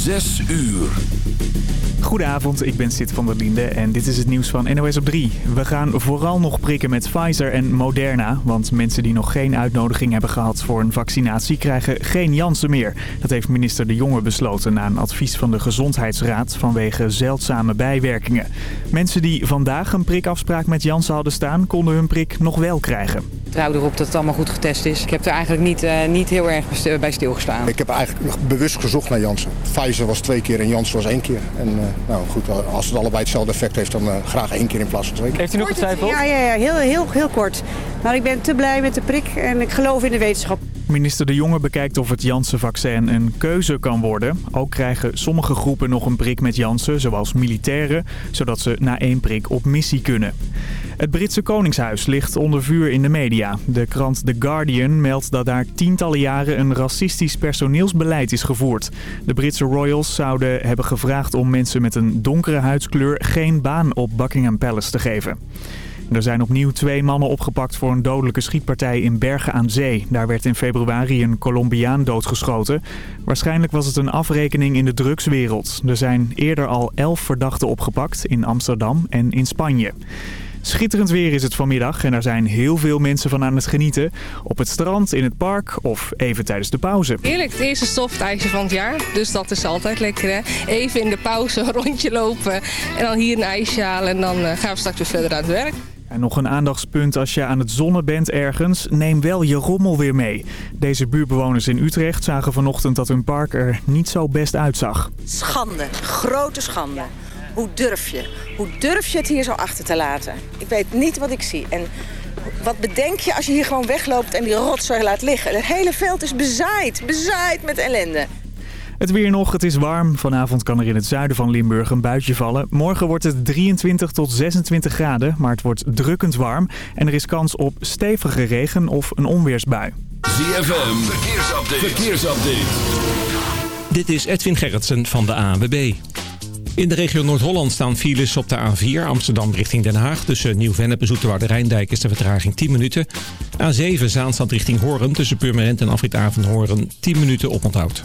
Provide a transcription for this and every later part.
Zes uur. Goedenavond, ik ben Sid van der Linde en dit is het nieuws van NOS op 3. We gaan vooral nog prikken met Pfizer en Moderna, want mensen die nog geen uitnodiging hebben gehad voor een vaccinatie krijgen geen Janssen meer. Dat heeft minister De Jonge besloten na een advies van de Gezondheidsraad vanwege zeldzame bijwerkingen. Mensen die vandaag een prikafspraak met Janssen hadden staan, konden hun prik nog wel krijgen. Ik trouw erop dat het allemaal goed getest is. Ik heb er eigenlijk niet, uh, niet heel erg bij stilgestaan. Ik heb eigenlijk bewust gezocht naar Janssen. Pfizer was twee keer en Janssen was één keer. En uh, nou goed, als het allebei hetzelfde effect heeft, dan uh, graag één keer in plaats van twee keer. Heeft u nog getwijfeld? Ja, ja, ja heel, heel, heel kort. Maar ik ben te blij met de prik en ik geloof in de wetenschap. Minister De Jonge bekijkt of het Janssen-vaccin een keuze kan worden. Ook krijgen sommige groepen nog een prik met Janssen, zoals militairen, zodat ze na één prik op missie kunnen. Het Britse Koningshuis ligt onder vuur in de media. De krant The Guardian meldt dat daar tientallen jaren een racistisch personeelsbeleid is gevoerd. De Britse royals zouden hebben gevraagd om mensen met een donkere huidskleur geen baan op Buckingham Palace te geven. Er zijn opnieuw twee mannen opgepakt voor een dodelijke schietpartij in Bergen aan Zee. Daar werd in februari een Colombiaan doodgeschoten. Waarschijnlijk was het een afrekening in de drugswereld. Er zijn eerder al elf verdachten opgepakt in Amsterdam en in Spanje. Schitterend weer is het vanmiddag en er zijn heel veel mensen van aan het genieten. Op het strand, in het park of even tijdens de pauze. Heerlijk, het eerste softijsje van het jaar. Dus dat is altijd lekker. Even in de pauze een rondje lopen en dan hier een ijsje halen en dan gaan we straks weer verder aan het werk. En nog een aandachtspunt als je aan het zonnen bent ergens, neem wel je rommel weer mee. Deze buurtbewoners in Utrecht zagen vanochtend dat hun park er niet zo best uitzag. Schande, grote schande. Hoe durf je? Hoe durf je het hier zo achter te laten? Ik weet niet wat ik zie. En wat bedenk je als je hier gewoon wegloopt en die rotzooi laat liggen? Het hele veld is bezaaid, bezaaid met ellende. Het weer nog, het is warm. Vanavond kan er in het zuiden van Limburg een buitje vallen. Morgen wordt het 23 tot 26 graden, maar het wordt drukkend warm. En er is kans op stevige regen of een onweersbui. ZFM, verkeersupdate. verkeersupdate. Dit is Edwin Gerritsen van de ANWB. In de regio Noord-Holland staan files op de A4 Amsterdam richting Den Haag. Tussen Nieuw-Vennep en Zoeterwoude Rijndijk is de vertraging 10 minuten. A7 Zaanstad richting Hoorn tussen Purmerend en Afrit Hoorn 10 minuten oponthoud.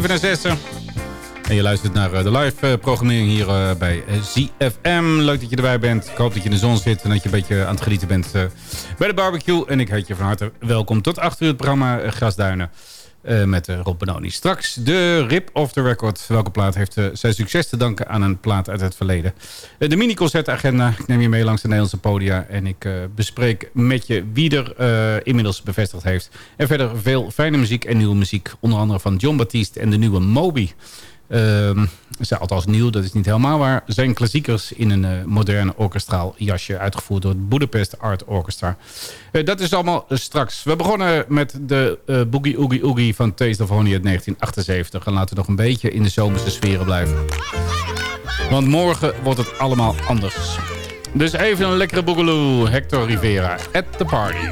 7 naar 6. En je luistert naar eh, de live eh, programmering hier eh, bij ZFM. Leuk dat je erbij bent. Ik hoop dat je in de zon zit en dat je een beetje aan het genieten bent bij de barbecue. En ik heet je van harte welkom tot 8 uur het programma Grasduinen. Eh, met eh, Rob Benoni. Straks de Rip of the Record. Welke plaat heeft eh, zijn succes te danken aan een plaat uit het verleden. De mini-concertagenda. Ik neem je mee langs de Nederlandse podia. En ik bespreek met je wie er inmiddels bevestigd heeft. En verder veel fijne muziek en nieuwe muziek. Onder andere van John Baptiste en de nieuwe Moby. Ehm, ze althans nieuw, dat is niet helemaal waar. Zijn klassiekers in een eh, moderne orkestraal jasje. Uitgevoerd door het Budapest Art Orchestra. Eh, dat is allemaal straks. We begonnen met de eh, Boogie Oogie Oogie van Taste of Honey uit 1978. En laten we nog een beetje in de zomerse sferen blijven. Want morgen wordt het allemaal anders. Dus even een lekkere boogaloo. Hector Rivera at the party.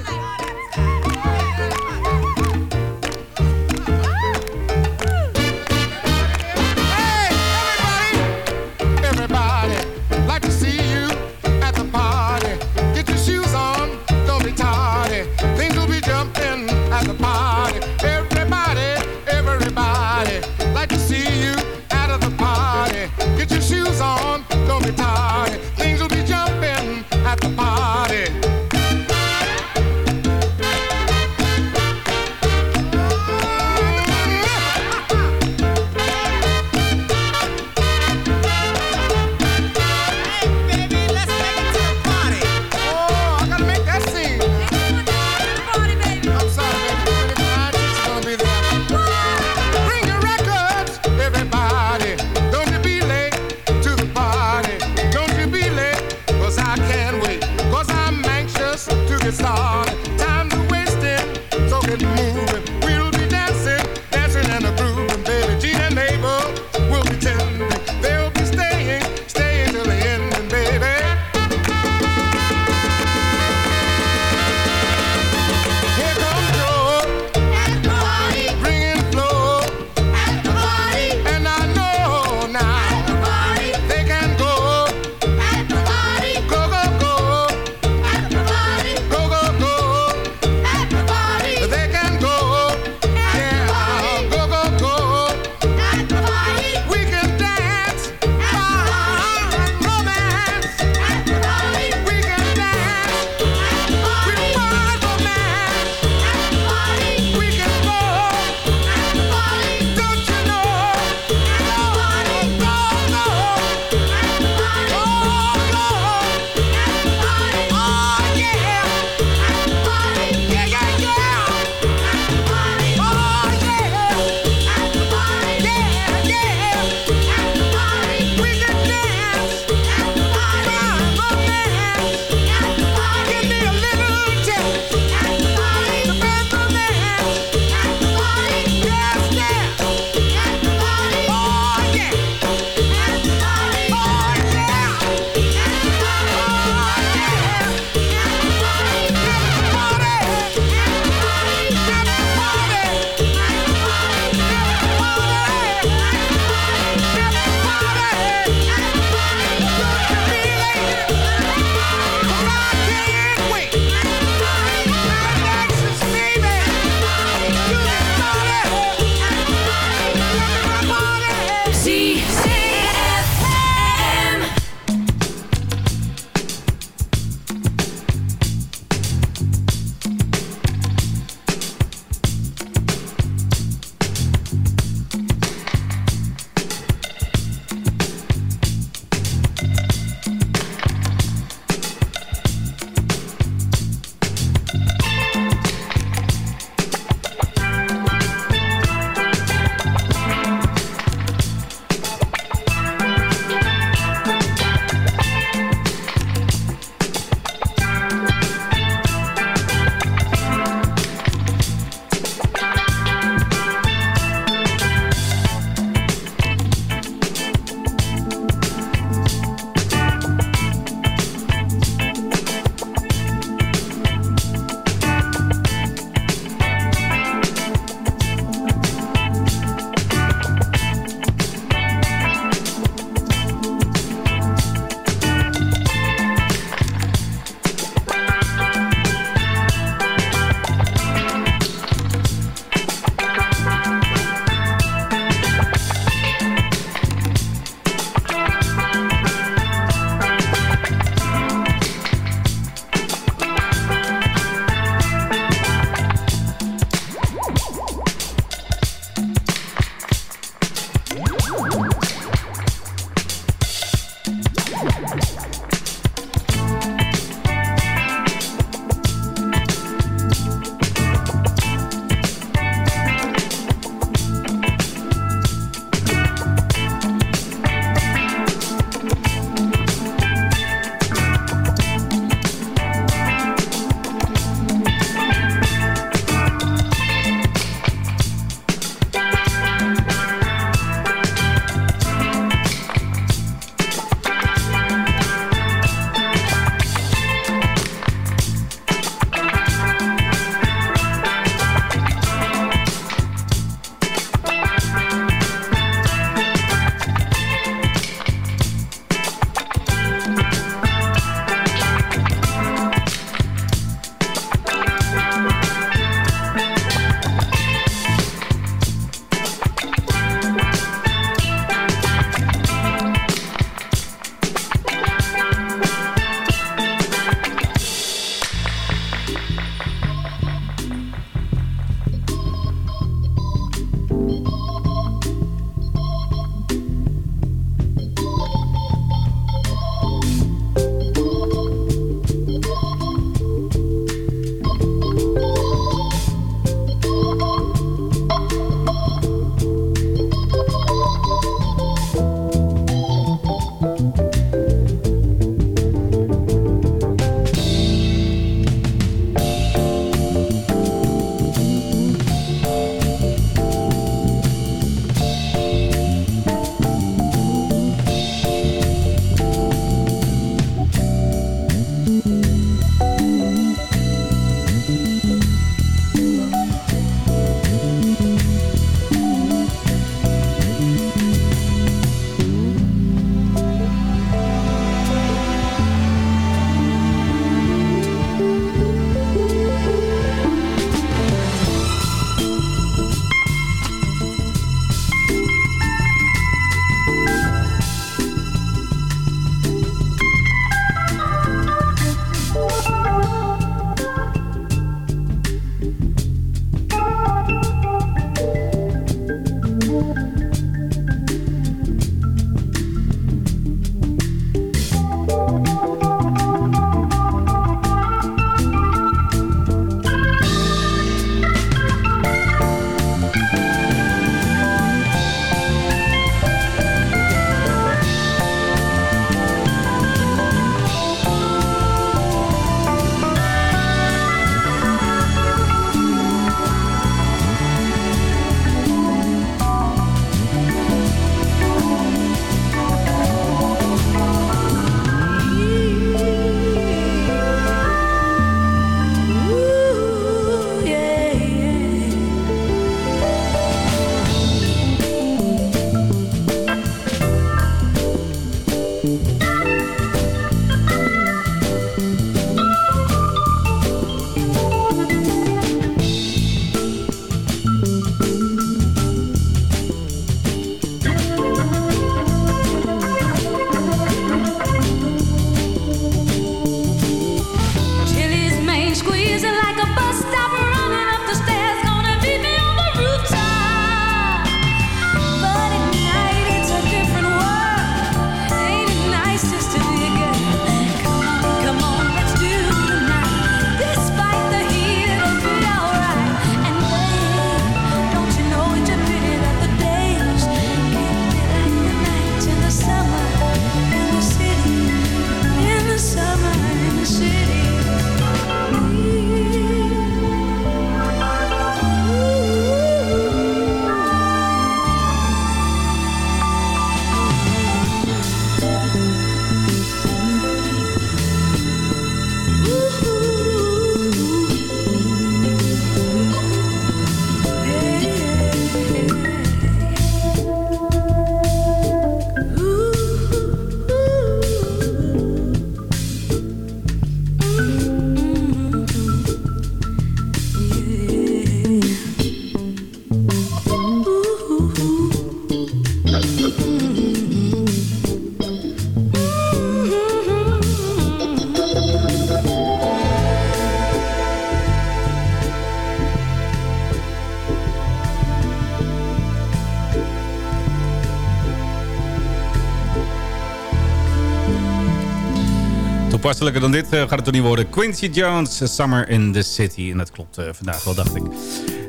toepasselijker dan dit eh, gaat het toch niet worden. Quincy Jones, Summer in the City. En dat klopt eh, vandaag wel, dacht ik.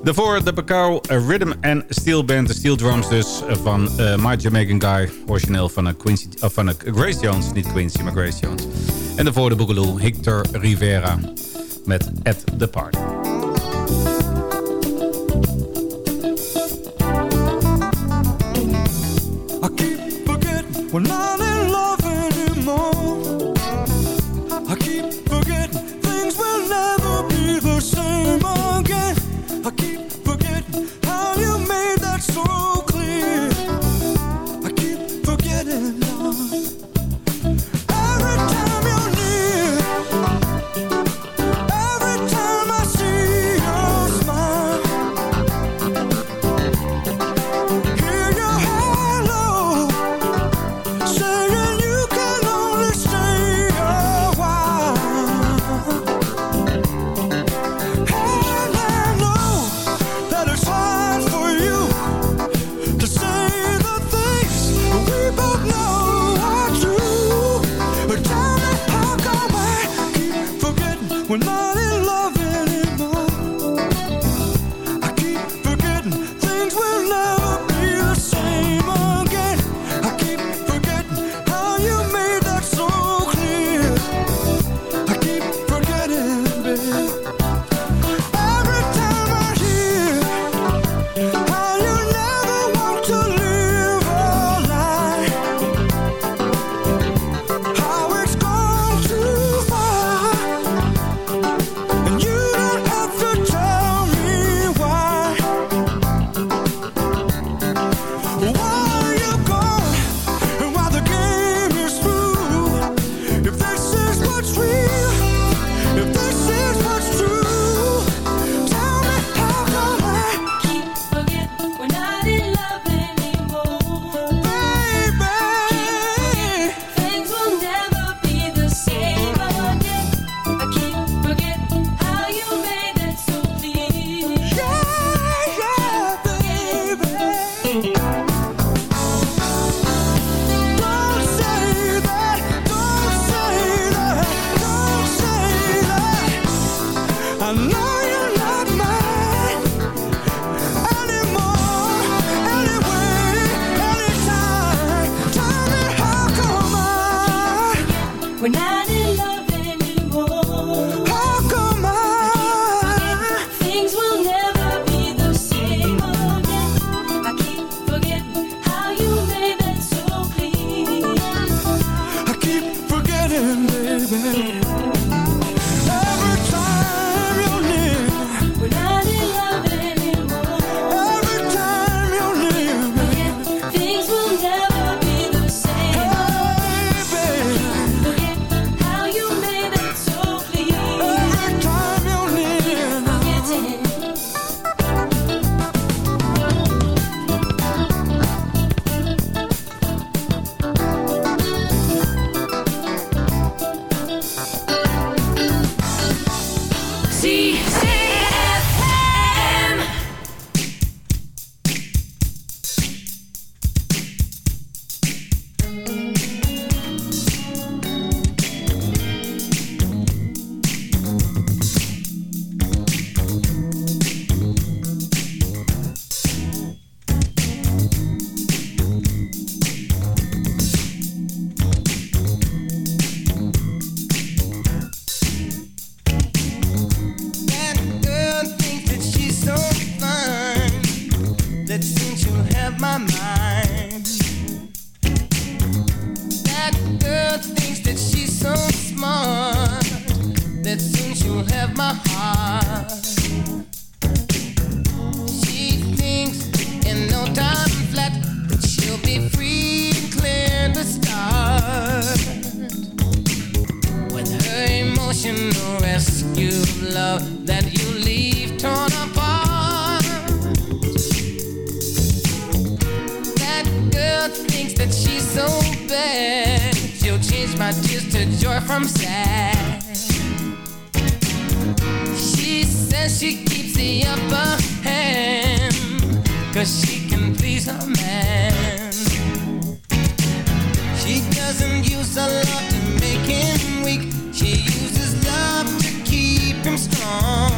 Daarvoor de Pacau eh, Rhythm and Steel Band. De steel drums dus van My Jamaican Guy. Origineel van, een Quincy, uh, van een Grace Jones. Niet Quincy, maar Grace Jones. En daarvoor de Boogaloo Hector Rivera met At the Party. to joy from sad. She says she keeps the upper hand, cause she can please her man. She doesn't use a lot to make him weak, she uses love to keep him strong.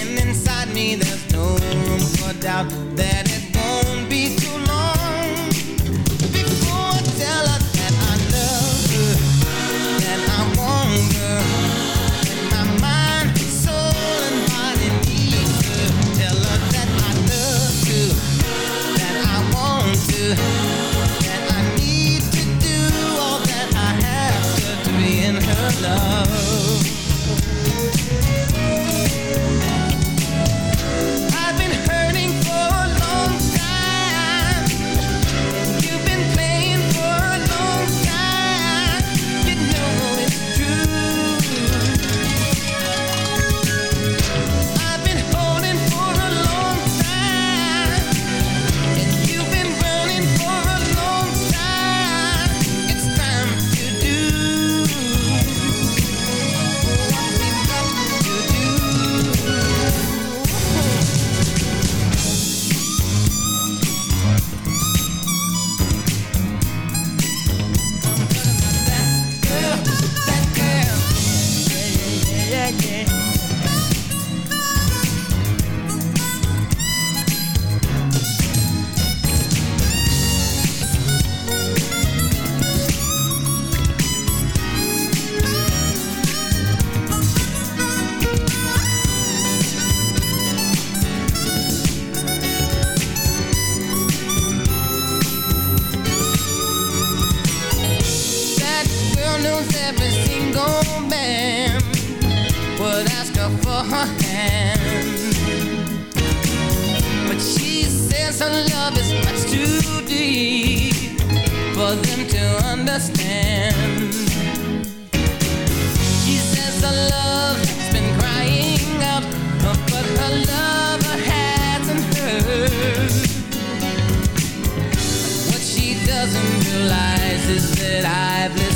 And inside me, there's no room for doubt that owns every single man would ask her for her hand. But she says her love is much too deep for them to understand. She says her love has been crying out, but her lover hasn't heard. What she doesn't realize is that I've lived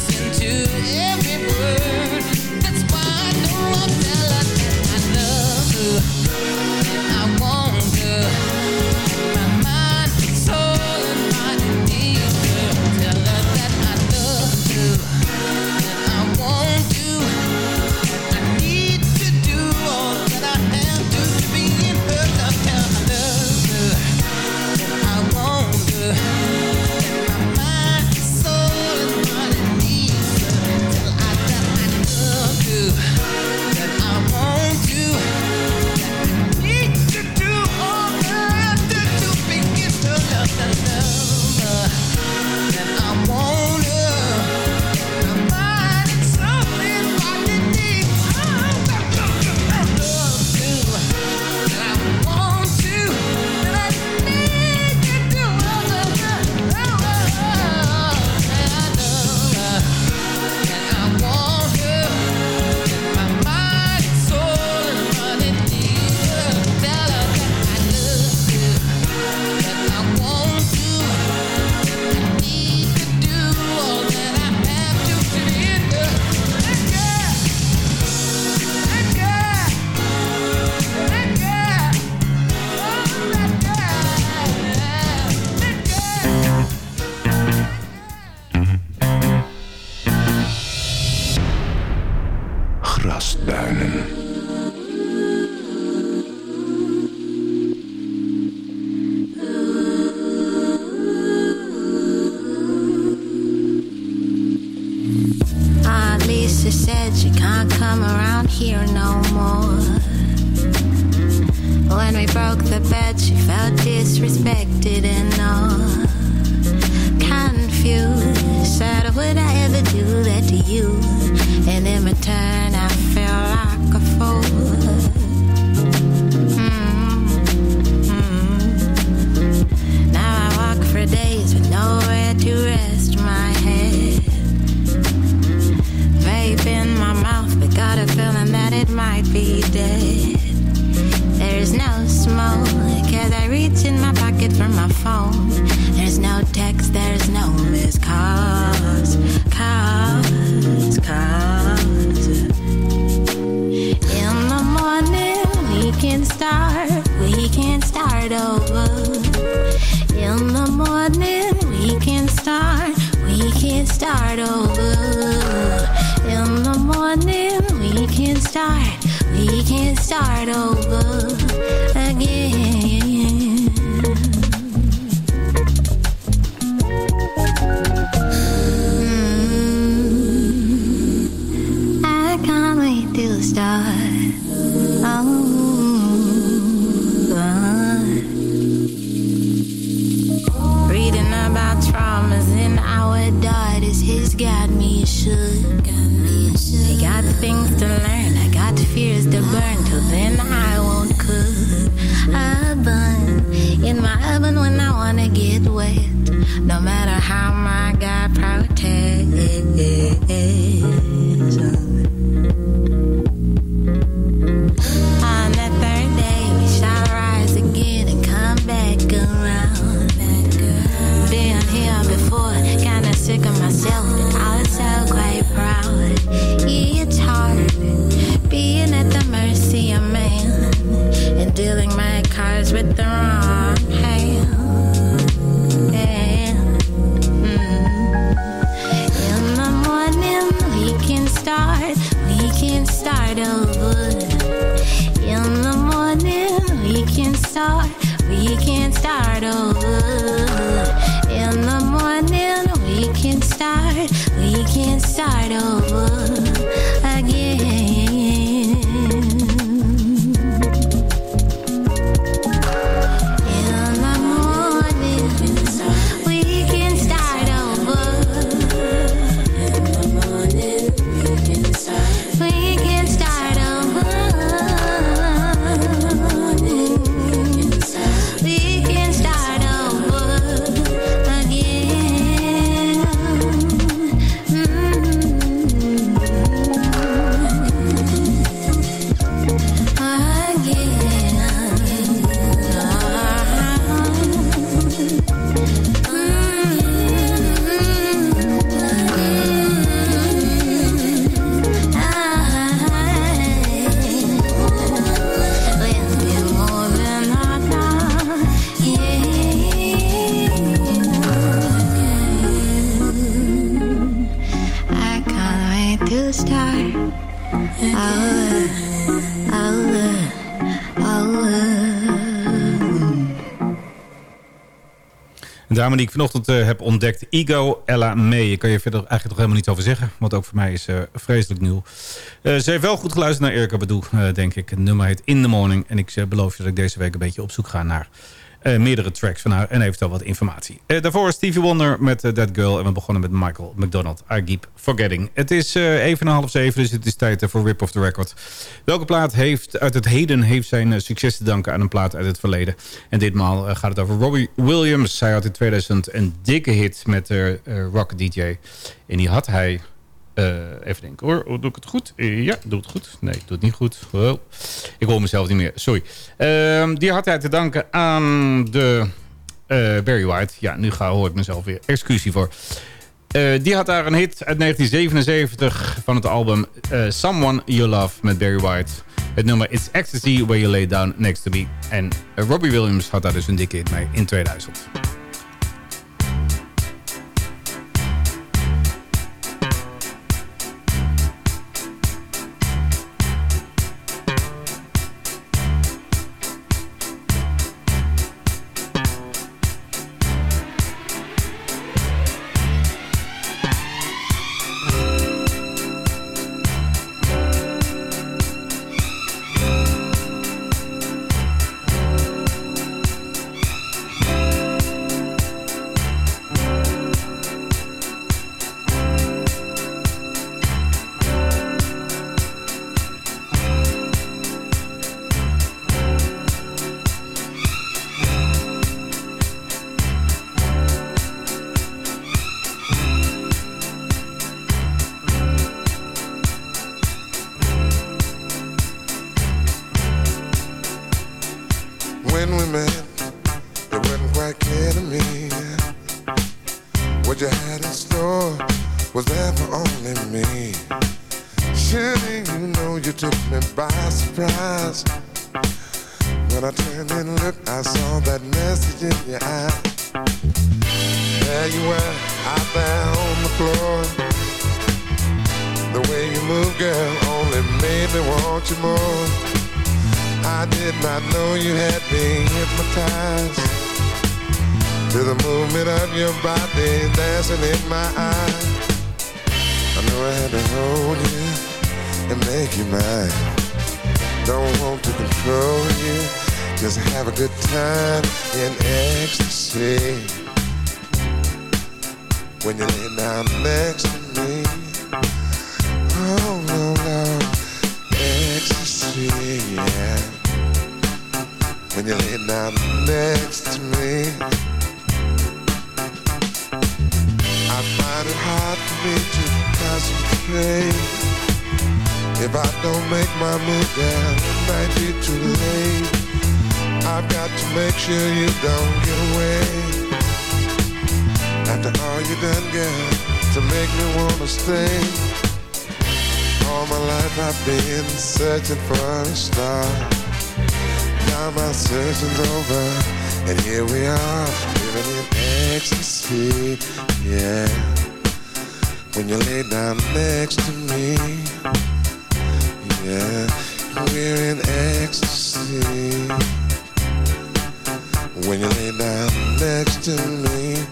Een dame die ik vanochtend eh, heb ontdekt, Igo Ella May. Ik kan je verder eigenlijk nog helemaal niet over zeggen. Wat ook voor mij is eh, vreselijk nieuw. Eh, ze heeft wel goed geluisterd naar Erika Badu, denk ik. Het nummer heet In The Morning. En ik beloof je dat ik deze week een beetje op zoek ga naar meerdere tracks van haar. En eventueel wat informatie. Eh, daarvoor Stevie Wonder met eh, That Girl. En we begonnen met Michael McDonald. I Keep Forgetting. Het is eh, even half zeven, dus het is tijd eh, voor Rip of the Record. Welke plaat heeft uit het heden heeft zijn eh, succes te danken aan een plaat uit het verleden? En ditmaal eh, gaat het over Robbie Williams. Hij had in 2000 een dikke hit met eh eh, Rock DJ. En die had hij... eh, even denken hoor, Oh, doe ik het goed? Ja, doe het goed. Nee, doe het niet goed. Ik hoor mezelf niet meer, sorry. Ehm, die had hij te danken aan de eh, Barry White. Ja, nu ga, hoor ik mezelf weer. Excuus hiervoor. Eh, die had daar een hit uit 1977 van het album Someone You Love met Barry White. Het nummer It's Ecstasy Where You Lay Down Next To Me. En Robbie Williams had daar dus een dikke hit mee in 2000. Wanna stay. All my life I've been searching for a star. Now my searching's over, and here we are, living in ecstasy, yeah. When you lay down next to me, yeah, we're in ecstasy. When you lay down next to me,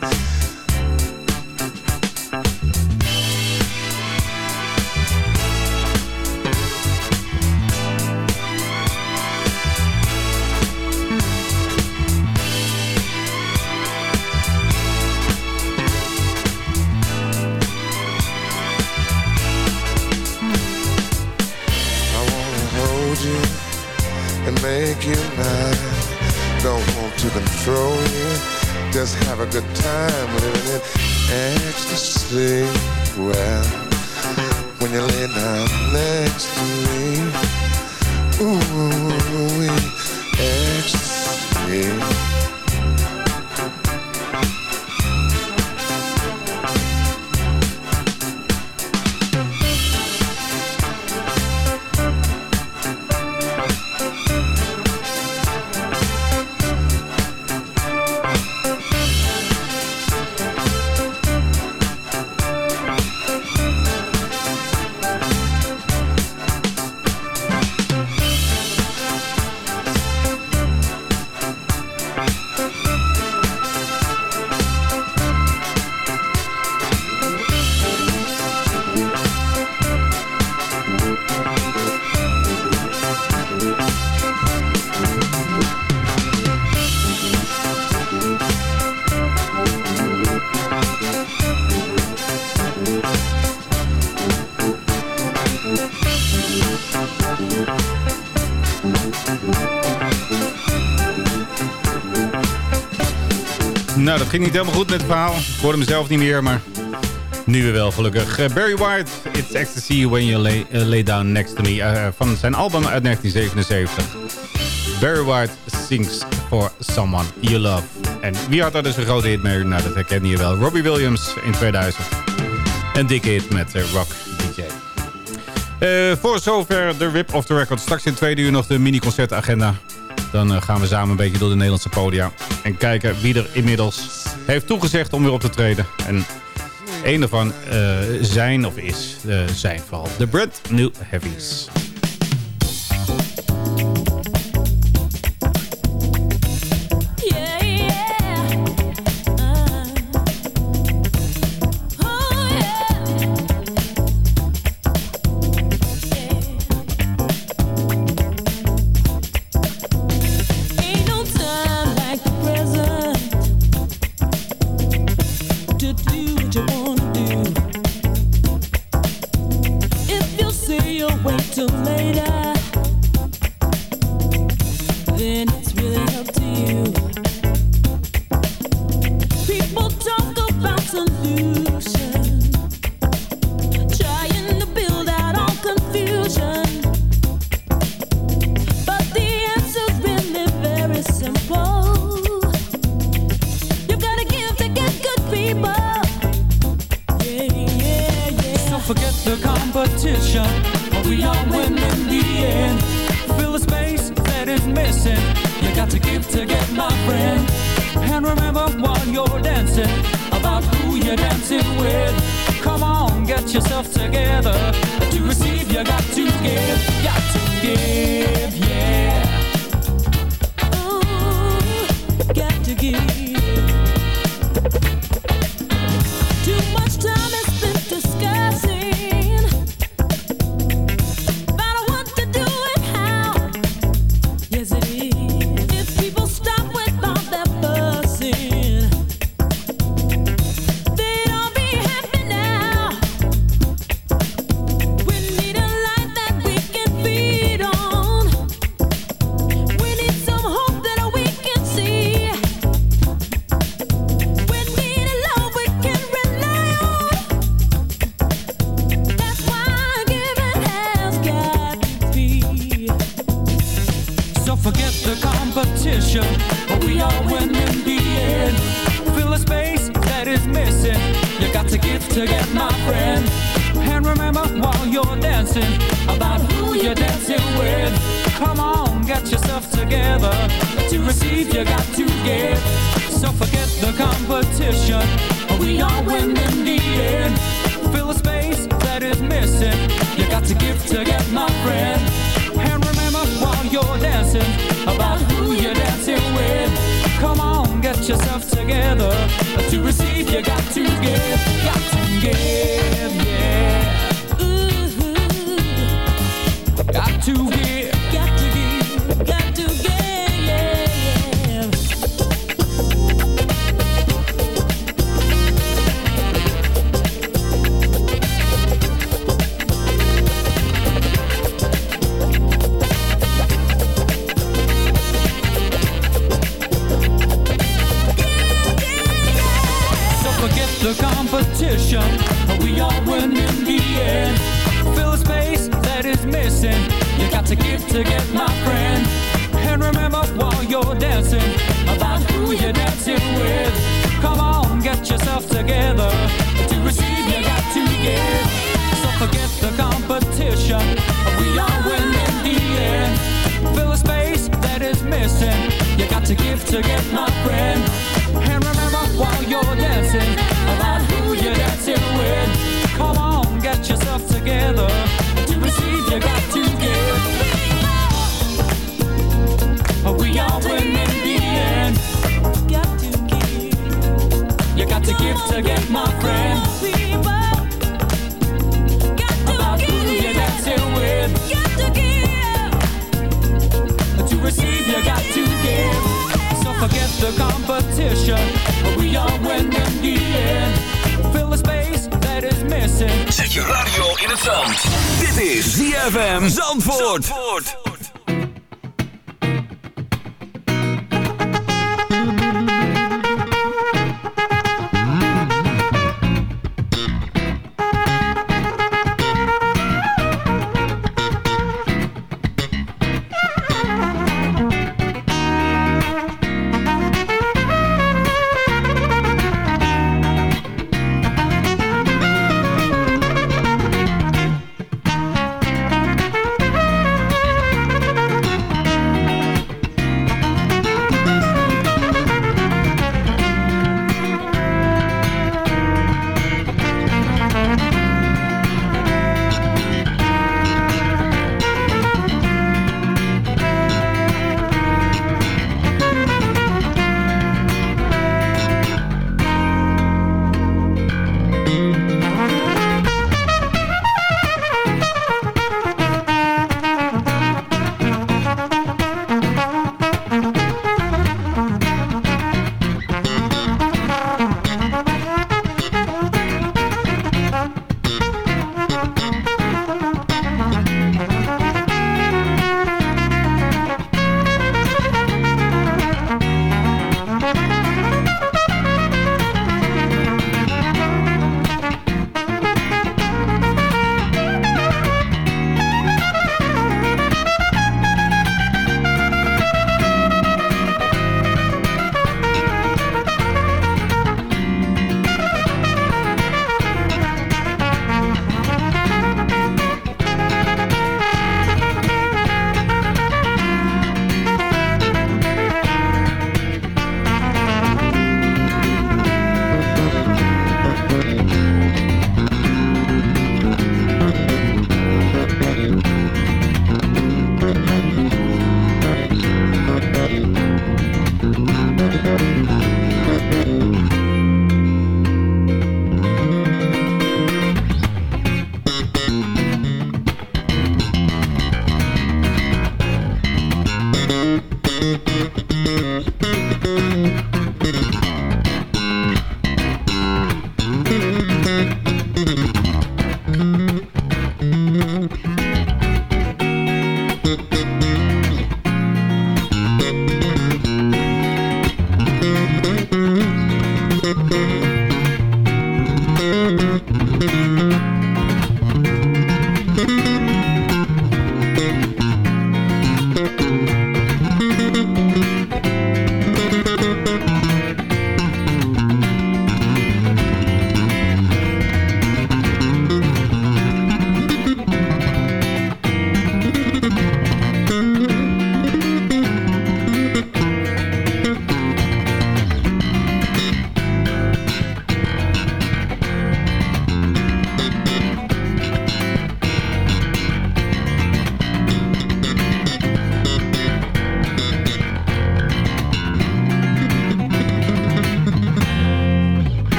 you mine. Don't want to control you, just have a good time living in ecstasy. Well, when you lay down next to me, ooh, ecstasy. Ging niet helemaal goed met het verhaal. Ik hoorde mezelf niet meer, maar nu weer wel gelukkig. Eh, Barry White, It's Ecstasy When You Lay, eh, lay Down Next To Me. eh, van zijn album uit 1977. Barry White sings for someone you love. En wie had daar dus een grote hit mee? Nou, dat herken je wel. Robbie Williams in 2000. Een dikke hit met Rock DJ. Voor zover de Rip of the Record. Straks in tweede uur nog de mini-concertagenda. Dan gaan we samen een beetje door de Nederlandse podia. En kijken wie er inmiddels heeft toegezegd om weer op te treden. En een daarvan eh, zijn of is eh, zijn vooral de Brand New Heavies. forget the competition, but we all win in the end. Fill the space that is missing. You got to give to get, my friend. And remember while you're dancing, about who you're dancing with. Come on, get yourself together. To receive, you got to give. Got to give, yeah. Ooh, got to give. Too much time.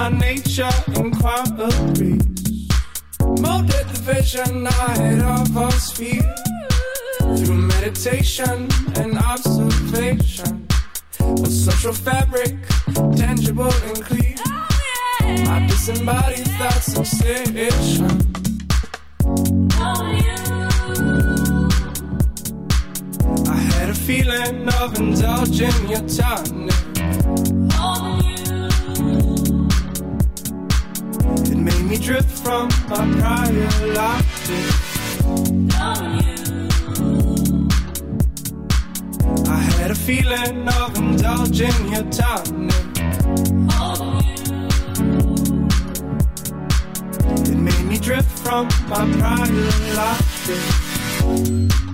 My nature inquiries. Molded the vision I had of our sphere through meditation and observation. A social fabric, tangible and clear. My disembodied thoughts sensation. I had a feeling of indulging your tonic. Made me drift from my prior life. I had a feeling of indulging your tonic. It made me drift from my prior logic.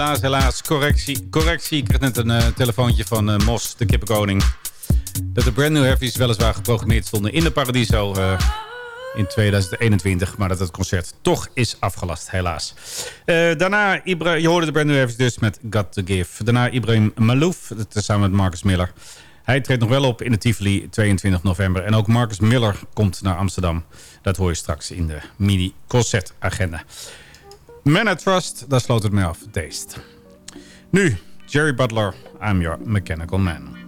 Helaas, helaas. Correctie. Correctie. Ik kreeg net een eh, telefoontje van eh, Mos, de kippenkoning. Dat de brand new heavies weliswaar geprogrammeerd stonden in de Paradiso eh, in 2021. Maar dat het concert toch is afgelast, helaas. Daarna, Ibra je hoorde de brand new heavies dus met Got to Give. Daarna Ibrahim Malouf, samen met Marcus Miller. Hij treedt nog wel op in de Tivoli 22 november. En ook Marcus Miller komt naar Amsterdam. Dat hoor je straks in de mini-concertagenda. Man I Trust, daar sloot het mee af. Taste. Nu, Jerry Butler, I'm Your Mechanical Man.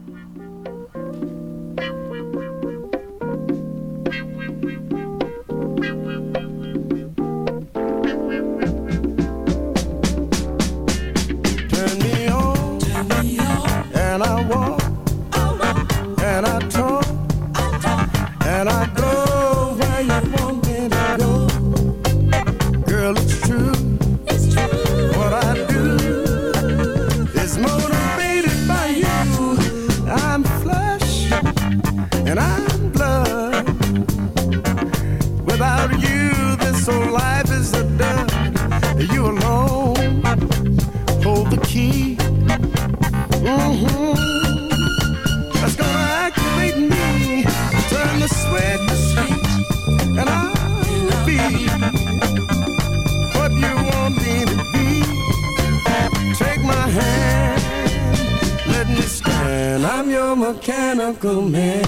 I'm your mechanical man.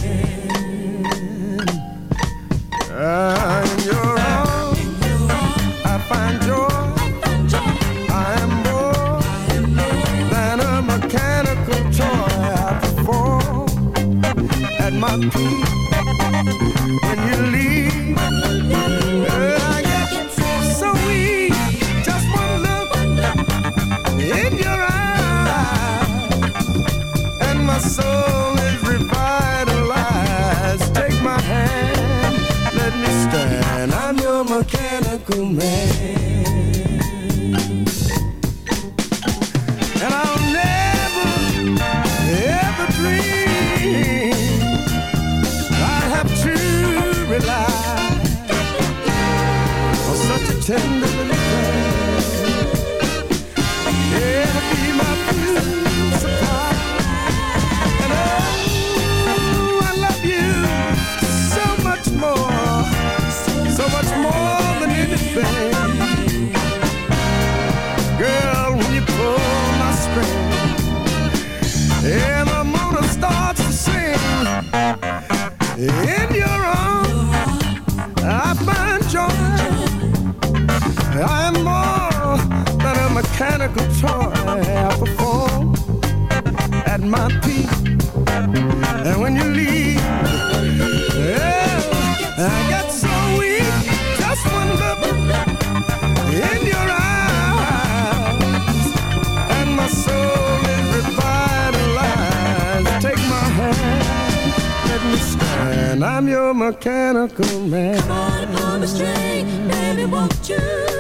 I'm your arms, I find joy. I am more than a mechanical toy. I at my when you leave. you. I'm your mechanical man. Come on, on the string, baby, won't you?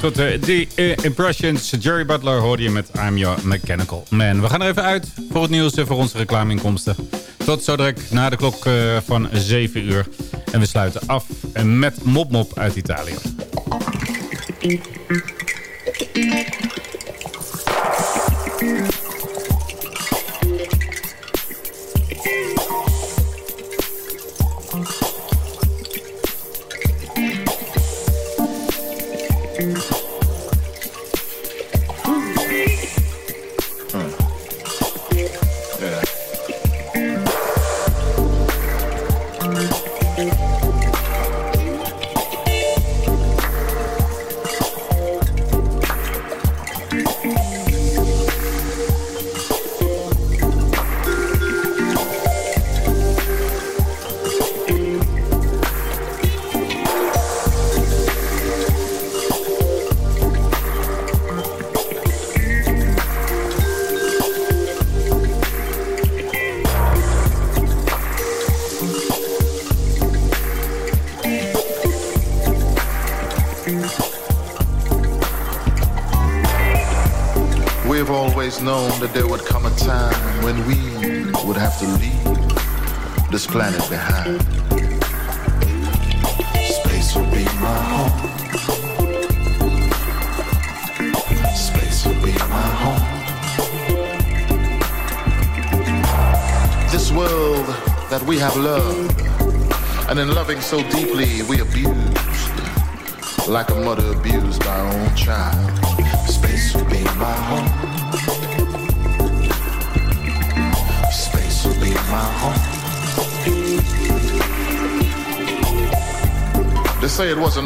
Tot de The eh, Impressions. Jerry Butler hoorde je met I'm Your Mechanical Man. We gaan er even uit voor het nieuws en voor onze reclameinkomsten. Tot zo direct na de klok eh, van 7 uur. En we sluiten af met Mop Mop uit Italië.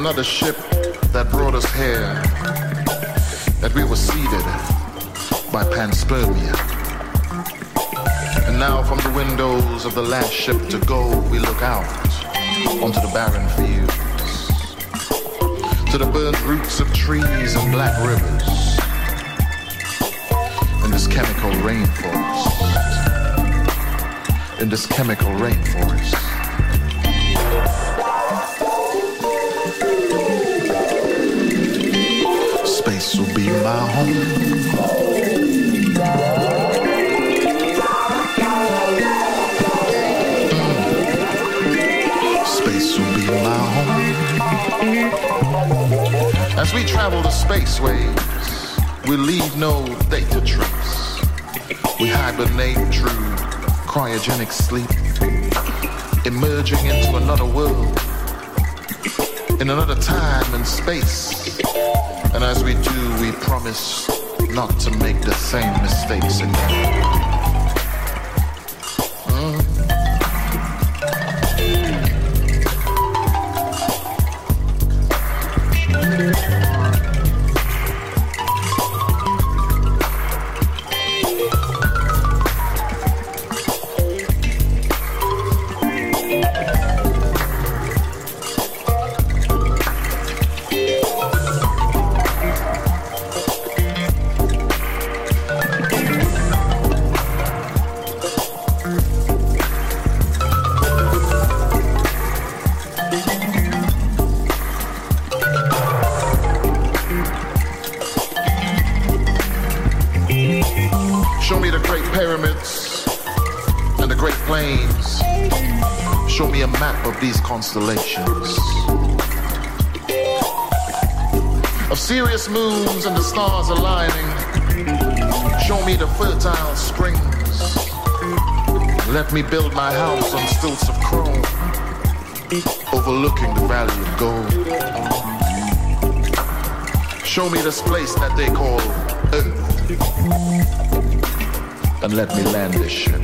Another ship that brought us here, that we were seeded by panspermia. And now from the windows of the last ship to go, we look out onto the barren fields to the burnt roots of trees and black rivers in this chemical rainforest. In this chemical rainforest. My home. As we travel the spaceways, we leave no data trace. We hibernate through cryogenic sleep, emerging into another world, in another time and space. And as we do, we promise not to make the same mistakes again. Stars aligning. Show me the fertile springs. Let me build my house on stilts of chrome, overlooking the valley of gold. Show me this place that they call Earth and let me land this ship.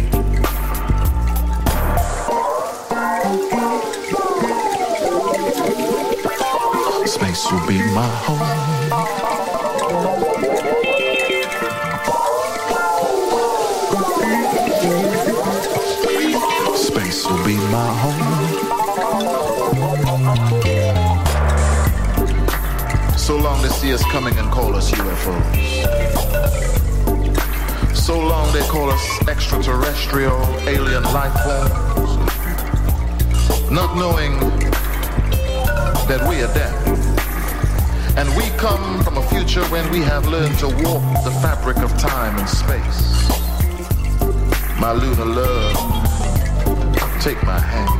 Space will be my home. My home. So long they see us coming and call us UFOs. So long they call us extraterrestrial alien life forms. Not knowing that we are dead. And we come from a future when we have learned to walk the fabric of time and space. My lunar love, take my hand.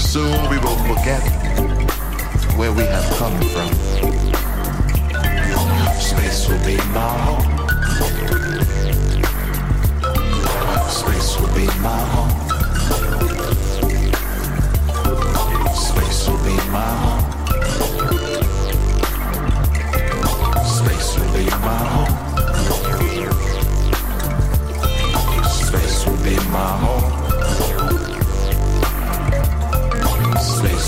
Soon we will forget where we have come from. Space will be my home. Space will be my home. Space will be my home. Space will be my home. Space will be my home.